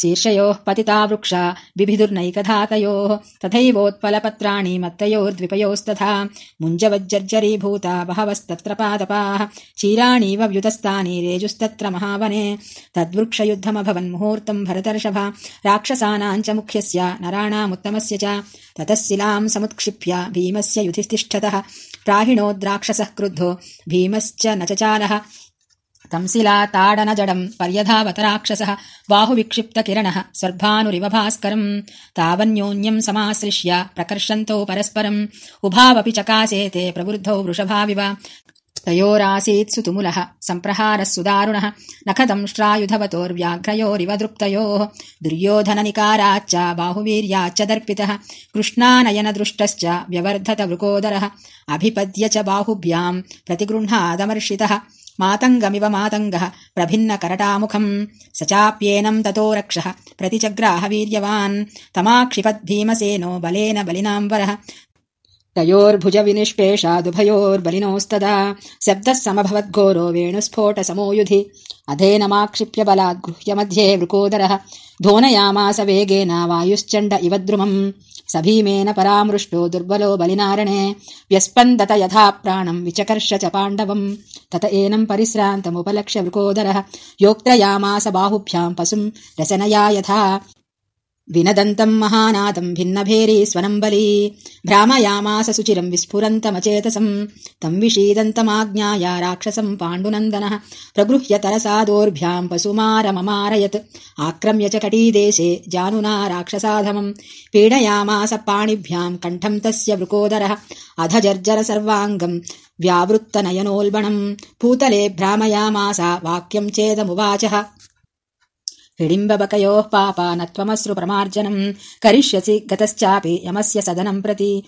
शीर्षयोः पतिता वृक्षा बिभिदुर्नैकधातयोः तथैवोत्पलपत्राणि मत्तयोर्द्विपयोस्तथा मुञ्जवज्जर्जरीभूता बहवस्तत्र पादपाः क्षीराणीव व्युतस्तानि रेजुस्तत्र महावने तद्वृक्षयुद्धमभवन्मुहूर्तम् भरतर्षभा राक्षसानाम् च मुख्यस्य नराणामुत्तमस्य च ततः शिलाम् समुत्क्षिप्य भीमस्य युधितिष्ठतः प्राहिणोद्राक्षसः क्रुद्धो भीमश्च न चचालः तंसिला ताडनजडम् पर्यधावत राक्षसः बाहुविक्षिप्तकिरणः सर्भानुरिव भास्करम् तावन्योन्यम् समाश्लिष्य प्रकर्षन्तौ परस्परम् उभावपि चकासेते प्रवृद्धौ वृषभाविव तयोरासीत् सुतुमुलः सम्प्रहारः सुदारुणः नखदंष्ट्रायुधवतोर्व्याघ्रयोरिव दृप्तयोः दुर्योधननिकाराच्च बाहुवीर्याच्च दर्पितः कृष्णानयनदृष्टश्च व्यवर्धत वृकोदरः अभिपद्य च बाहुभ्याम् प्रतिगृह्णादमर्षितः मातङ्गमिव मातङ्गः प्रभिन्नकरटामुखम्। स चाप्येनम् ततो रक्षः प्रतिचग्राह वीर्यवान् तमाक्षिपद्भीमसेनो बलेन बलिनाम्बरः तयोर्भुजविनिष्पेषादुभयोर्बलिनोस्तदा। शब्दः समभवद्घोरो वेणुस्फोटसमो युधि अधेनमाक्षिप्य बलाद्गृह्य मध्ये वृकोदरः धोनयामास वेगेन वायुश्चण्ड इव द्रुमम् स भीमेन परामृष्टो दुर्बलो बलिनारणे। व्यस्पन्दत यथा प्राणम् विचकर्ष च पाण्डवम्। तत एनम् परिश्रान्तमुपलक्ष्य वृकोदरः योक्त्रयामास बाहुभ्याम् पशुम् रसनया यथा विनदन्तम् महानादम् भिन्नभेरी स्वनम् बली भ्रामयामास सुचिरम् विस्फुरन्तमचेतसम् तम् विषीदन्तमाज्ञाय राक्षसम् पाण्डुनन्दनः प्रगृह्य तरसादोर्भ्याम् पशुमारममारयत्। आक्रम्य च कटीदेशे जानुना राक्षसाधमम् पीडयामास पाणिभ्याम् कण्ठम् तस्य वृकोदरः। अध जर्जर सर्वाङ्गम् व्यावृत्तनयनोल्बणम् भूतले भ्रामयामास वाक्यम् चेदमुवाचः हिडिम्बबकयोः पापा न त्वमश्रु प्रमार्जनम् करिष्यसि गतश्चापि यमस्य सदनम् प्रति